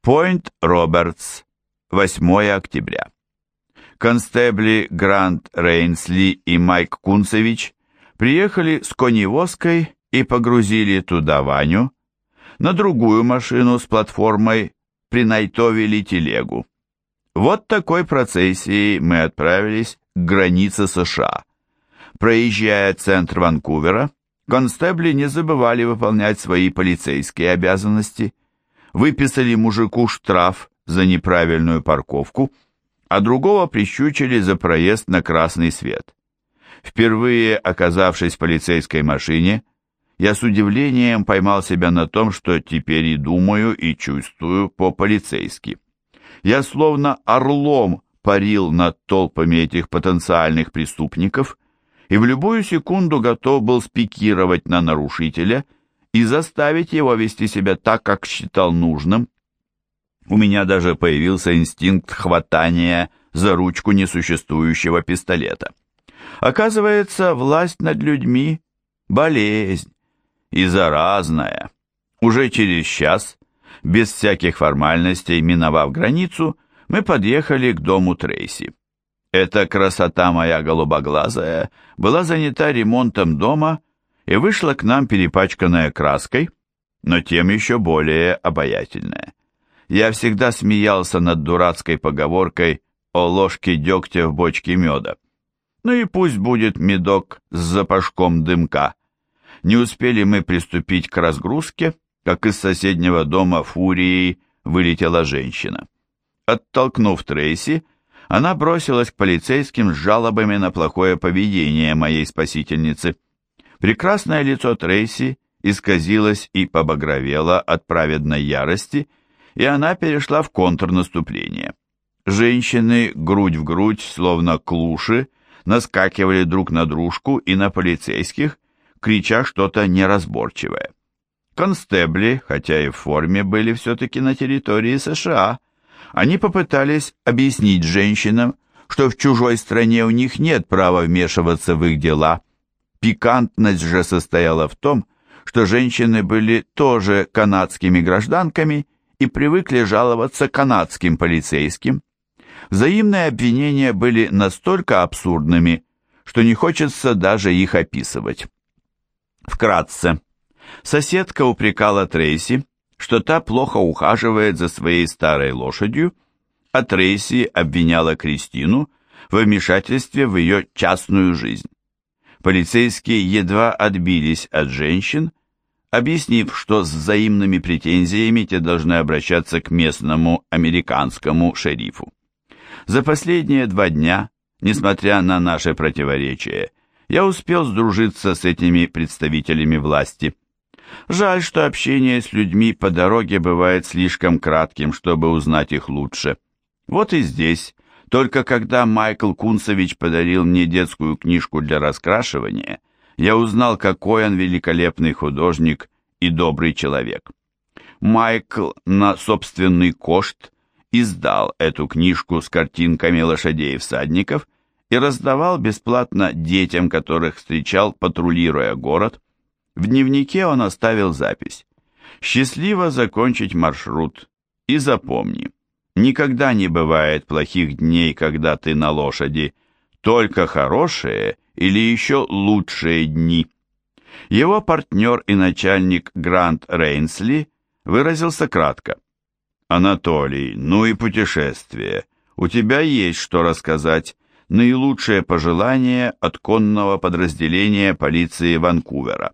Пойнт Робертс, 8 октября. Констебли Грант Рейнсли и Майк Кунцевич приехали с коневозкой и погрузили туда Ваню. На другую машину с платформой принайтовили телегу. Вот такой процессией мы отправились к границе США. Проезжая центр Ванкувера, констебли не забывали выполнять свои полицейские обязанности. Выписали мужику штраф за неправильную парковку, а другого прищучили за проезд на красный свет. Впервые оказавшись в полицейской машине, я с удивлением поймал себя на том, что теперь и думаю, и чувствую по-полицейски. Я словно орлом парил над толпами этих потенциальных преступников и в любую секунду готов был спикировать на нарушителя и заставить его вести себя так, как считал нужным. У меня даже появился инстинкт хватания за ручку несуществующего пистолета. Оказывается, власть над людьми – болезнь и заразная. Уже через час, без всяких формальностей, миновав границу, мы подъехали к дому Трейси. Эта красота моя голубоглазая была занята ремонтом дома и вышла к нам перепачканная краской, но тем еще более обаятельная. Я всегда смеялся над дурацкой поговоркой о ложке дегтя в бочке меда. Ну и пусть будет медок с запашком дымка. Не успели мы приступить к разгрузке, как из соседнего дома фурией вылетела женщина. Оттолкнув Трейси, она бросилась к полицейским с жалобами на плохое поведение моей спасительницы. Прекрасное лицо Трейси исказилось и побагровело от праведной ярости, и она перешла в контрнаступление. Женщины грудь в грудь, словно клуши, наскакивали друг на дружку и на полицейских, крича что-то неразборчивое. Констебли, хотя и в форме, были все-таки на территории США – они попытались объяснить женщинам, что в чужой стране у них нет права вмешиваться в их дела. Пикантность же состояла в том, что женщины были тоже канадскими гражданками и привыкли жаловаться канадским полицейским. Взаимные обвинения были настолько абсурдными, что не хочется даже их описывать. Вкратце. Соседка упрекала Трейси, что та плохо ухаживает за своей старой лошадью, а Трейси обвиняла Кристину в вмешательстве в ее частную жизнь. Полицейские едва отбились от женщин, объяснив, что с взаимными претензиями те должны обращаться к местному американскому шерифу. За последние два дня, несмотря на наши противоречия, я успел сдружиться с этими представителями власти – Жаль, что общение с людьми по дороге бывает слишком кратким, чтобы узнать их лучше. Вот и здесь, только когда Майкл Кунцевич подарил мне детскую книжку для раскрашивания, я узнал, какой он великолепный художник и добрый человек. Майкл на собственный кошт издал эту книжку с картинками лошадей и всадников и раздавал бесплатно детям, которых встречал, патрулируя город. В дневнике он оставил запись. «Счастливо закончить маршрут. И запомни, никогда не бывает плохих дней, когда ты на лошади, только хорошие или еще лучшие дни». Его партнер и начальник Грант Рейнсли выразился кратко. «Анатолий, ну и путешествие. У тебя есть что рассказать. Наилучшее пожелание от конного подразделения полиции Ванкувера»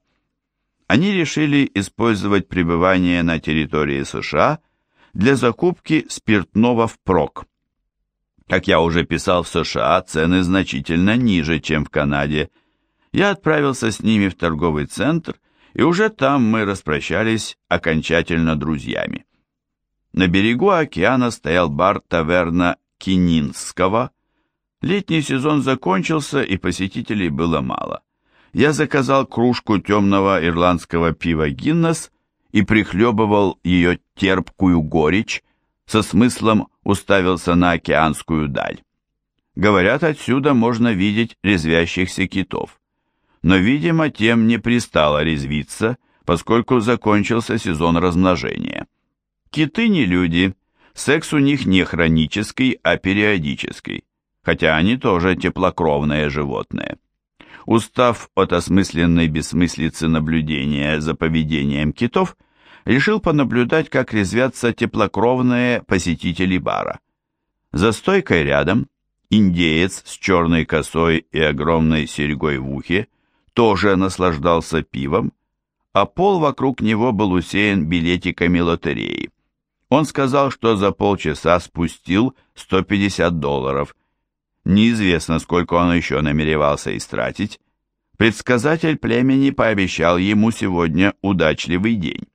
они решили использовать пребывание на территории США для закупки спиртного впрок. Как я уже писал, в США цены значительно ниже, чем в Канаде. Я отправился с ними в торговый центр, и уже там мы распрощались окончательно друзьями. На берегу океана стоял бар таверна Кининского. Летний сезон закончился, и посетителей было мало я заказал кружку темного ирландского пива «Гиннес» и прихлебывал ее терпкую горечь, со смыслом уставился на океанскую даль. Говорят, отсюда можно видеть резвящихся китов. Но, видимо, тем не пристало резвиться, поскольку закончился сезон размножения. Киты не люди, секс у них не хронический, а периодический, хотя они тоже теплокровные животные. Устав от осмысленной бессмыслицы наблюдения за поведением китов, решил понаблюдать, как резвятся теплокровные посетители бара. За стойкой рядом индеец с черной косой и огромной серьгой в ухе тоже наслаждался пивом, а пол вокруг него был усеян билетиками лотереи. Он сказал, что за полчаса спустил 150 долларов. Неизвестно, сколько он еще намеревался истратить. Предсказатель племени пообещал ему сегодня удачливый день.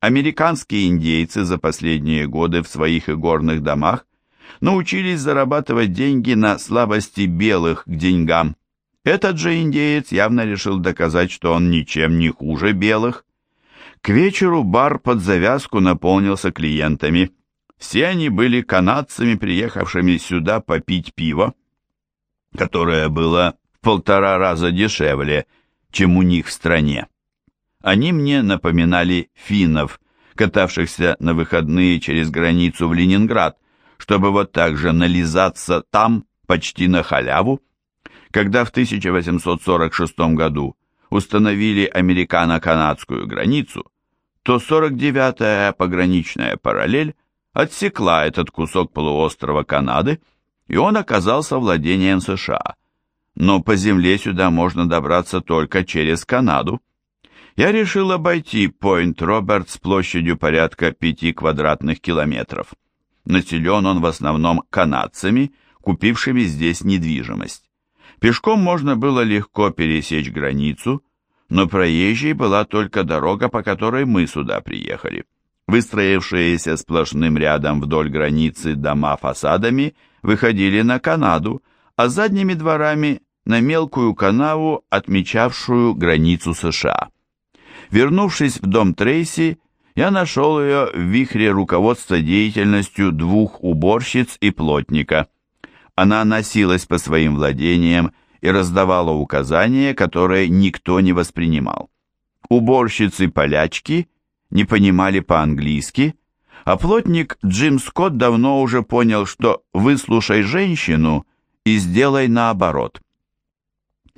Американские индейцы за последние годы в своих игорных домах научились зарабатывать деньги на слабости белых к деньгам. Этот же индеец явно решил доказать, что он ничем не хуже белых. К вечеру бар под завязку наполнился клиентами. Все они были канадцами, приехавшими сюда попить пиво, которое было в полтора раза дешевле, чем у них в стране. Они мне напоминали финнов, катавшихся на выходные через границу в Ленинград, чтобы вот так же нализаться там почти на халяву. Когда в 1846 году установили американо-канадскую границу, то 49-я пограничная параллель отсекла этот кусок полуострова Канады, и он оказался владением США. Но по земле сюда можно добраться только через Канаду. Я решил обойти Пойнт-Роберт с площадью порядка 5 квадратных километров. Населен он в основном канадцами, купившими здесь недвижимость. Пешком можно было легко пересечь границу, но проезжей была только дорога, по которой мы сюда приехали. Выстроившиеся сплошным рядом вдоль границы дома фасадами выходили на Канаду, а задними дворами на мелкую канаву, отмечавшую границу США. Вернувшись в дом Трейси, я нашел ее в вихре руководства деятельностью двух уборщиц и плотника. Она носилась по своим владениям и раздавала указания, которые никто не воспринимал. Уборщицы-полячки не понимали по-английски, а плотник Джим Скотт давно уже понял, что «выслушай женщину и сделай наоборот».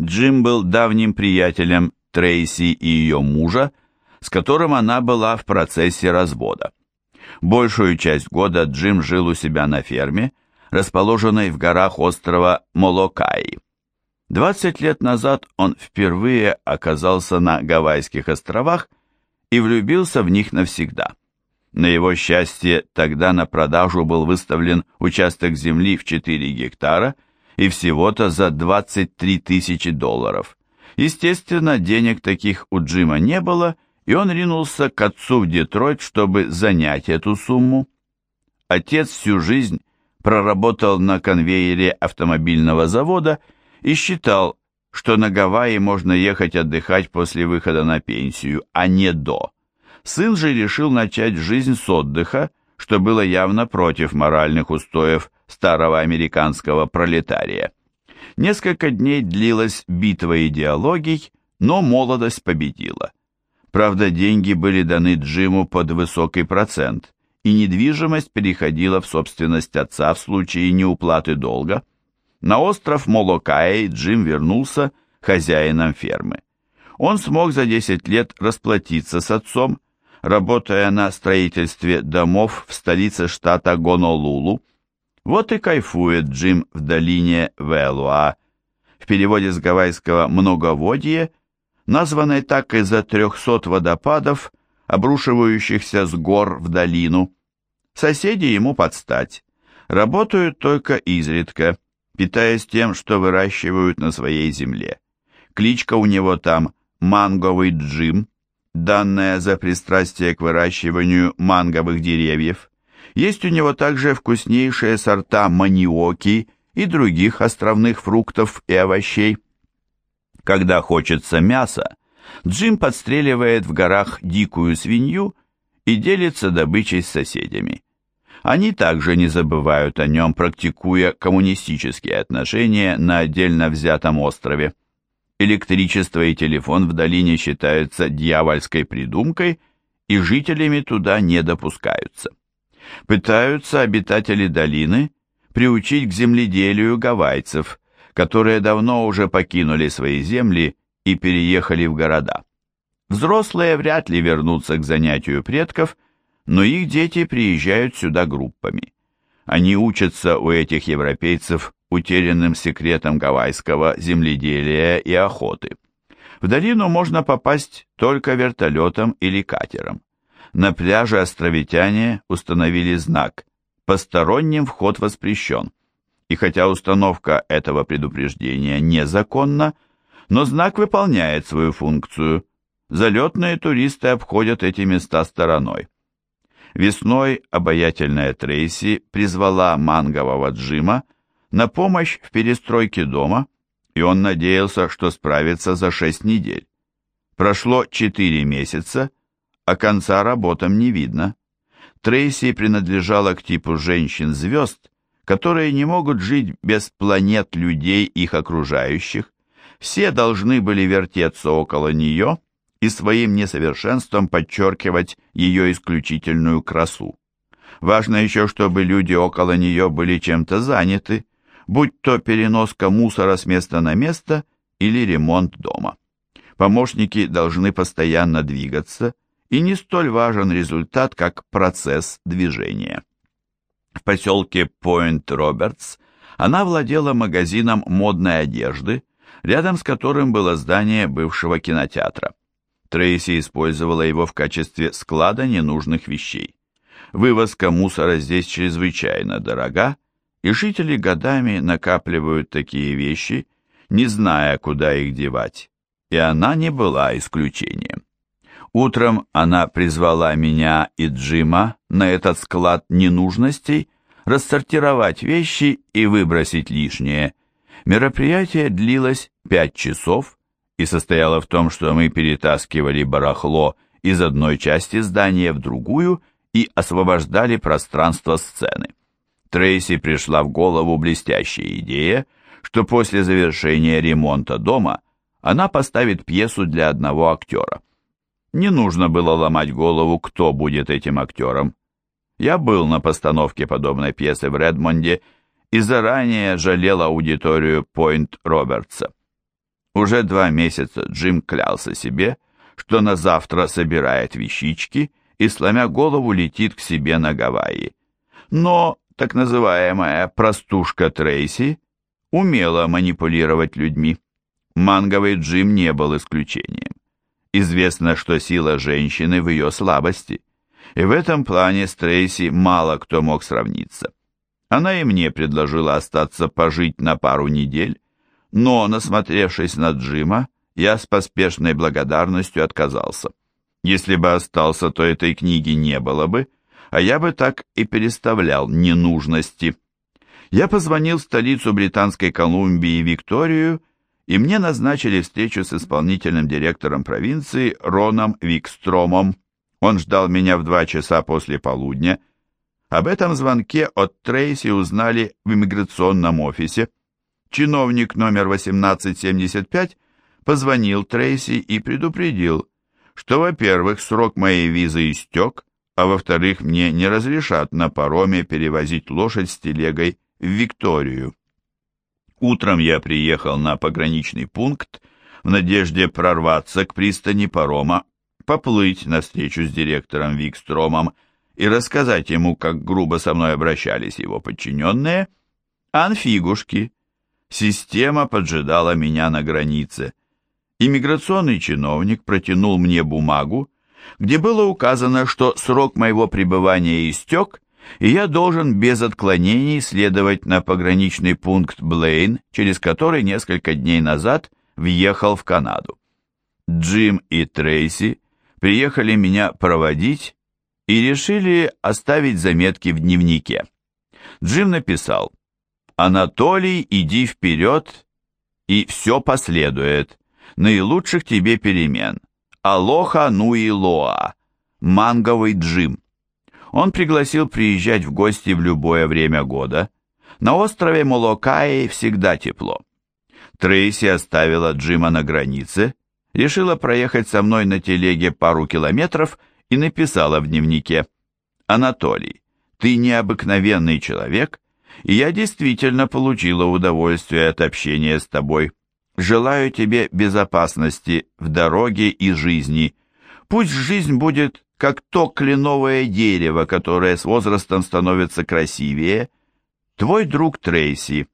Джим был давним приятелем Трейси и ее мужа, с которым она была в процессе развода. Большую часть года Джим жил у себя на ферме, расположенной в горах острова Молокаи. 20 лет назад он впервые оказался на Гавайских островах и влюбился в них навсегда. На его счастье, тогда на продажу был выставлен участок земли в 4 гектара и всего-то за 23 тысячи долларов. Естественно, денег таких у Джима не было, и он ринулся к отцу в Детройт, чтобы занять эту сумму. Отец всю жизнь проработал на конвейере автомобильного завода и, считал, что на Гавайи можно ехать отдыхать после выхода на пенсию, а не до. Сын же решил начать жизнь с отдыха, что было явно против моральных устоев старого американского пролетария. Несколько дней длилась битва идеологий, но молодость победила. Правда, деньги были даны Джиму под высокий процент, и недвижимость переходила в собственность отца в случае неуплаты долга – на остров Молокаи Джим вернулся хозяином фермы. Он смог за 10 лет расплатиться с отцом, работая на строительстве домов в столице штата Гонолулу. Вот и кайфует Джим в долине Велуа. В переводе с гавайского «многоводье», названной так из-за 300 водопадов, обрушивающихся с гор в долину. Соседи ему подстать. Работают только изредка – питаясь тем, что выращивают на своей земле. Кличка у него там «Манговый Джим», данная за пристрастие к выращиванию манговых деревьев. Есть у него также вкуснейшие сорта маниоки и других островных фруктов и овощей. Когда хочется мяса, Джим подстреливает в горах дикую свинью и делится добычей с соседями. Они также не забывают о нем, практикуя коммунистические отношения на отдельно взятом острове. Электричество и телефон в долине считаются дьявольской придумкой и жителями туда не допускаются. Пытаются обитатели долины приучить к земледелию гавайцев, которые давно уже покинули свои земли и переехали в города. Взрослые вряд ли вернутся к занятию предков, но их дети приезжают сюда группами. Они учатся у этих европейцев утерянным секретам гавайского земледелия и охоты. В долину можно попасть только вертолетом или катером. На пляже островитяне установили знак «Посторонним вход воспрещен». И хотя установка этого предупреждения незаконна, но знак выполняет свою функцию. Залетные туристы обходят эти места стороной. Весной обаятельная Трейси призвала мангового Джима на помощь в перестройке дома, и он надеялся, что справится за шесть недель. Прошло четыре месяца, а конца работам не видно. Трейси принадлежала к типу женщин-звезд, которые не могут жить без планет людей их окружающих. Все должны были вертеться около нее и своим несовершенством подчеркивать ее исключительную красу. Важно еще, чтобы люди около нее были чем-то заняты, будь то переноска мусора с места на место или ремонт дома. Помощники должны постоянно двигаться, и не столь важен результат, как процесс движения. В поселке Пойнт-Робертс она владела магазином модной одежды, рядом с которым было здание бывшего кинотеатра. Трейси использовала его в качестве склада ненужных вещей. Вывозка мусора здесь чрезвычайно дорога, и жители годами накапливают такие вещи, не зная, куда их девать, и она не была исключением. Утром она призвала меня и Джима на этот склад ненужностей рассортировать вещи и выбросить лишнее. Мероприятие длилось пять часов и состояло в том, что мы перетаскивали барахло из одной части здания в другую и освобождали пространство сцены. Трейси пришла в голову блестящая идея, что после завершения ремонта дома она поставит пьесу для одного актера. Не нужно было ломать голову, кто будет этим актером. Я был на постановке подобной пьесы в Редмонде и заранее жалел аудиторию Пойнт Робертса. Уже два месяца Джим клялся себе, что на завтра собирает вещички и, сломя голову, летит к себе на Гавайи. Но так называемая простушка Трейси умела манипулировать людьми. Манговый Джим не был исключением. Известно, что сила женщины в ее слабости, и в этом плане с Трейси мало кто мог сравниться. Она и мне предложила остаться пожить на пару недель, но, насмотревшись на Джима, я с поспешной благодарностью отказался. Если бы остался, то этой книги не было бы, а я бы так и переставлял ненужности. Я позвонил в столицу Британской Колумбии Викторию, и мне назначили встречу с исполнительным директором провинции Роном Викстромом. Он ждал меня в два часа после полудня. Об этом звонке от Трейси узнали в иммиграционном офисе. Чиновник номер 1875 позвонил Трейси и предупредил, что, во-первых, срок моей визы истек, а во-вторых, мне не разрешат на пароме перевозить лошадь с телегой в Викторию. Утром я приехал на пограничный пункт в надежде прорваться к пристани парома, поплыть навстречу с директором Викстромом и рассказать ему, как грубо со мной обращались его подчиненные, анфигушки. Система поджидала меня на границе. Иммиграционный чиновник протянул мне бумагу, где было указано, что срок моего пребывания истек, и я должен без отклонений следовать на пограничный пункт Блейн, через который несколько дней назад въехал в Канаду. Джим и Трейси приехали меня проводить и решили оставить заметки в дневнике. Джим написал «Анатолий, иди вперед, и все последует. Наилучших тебе перемен. Алоха Нуи Лоа, манговый Джим. Он пригласил приезжать в гости в любое время года. На острове Молокаи всегда тепло. Трейси оставила Джима на границе, решила проехать со мной на телеге пару километров и написала в дневнике «Анатолий, ты необыкновенный человек, и я действительно получила удовольствие от общения с тобой. Желаю тебе безопасности в дороге и жизни. Пусть жизнь будет как то кленовое дерево, которое с возрастом становится красивее. Твой друг Трейси.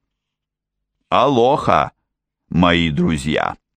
Алоха, мои друзья!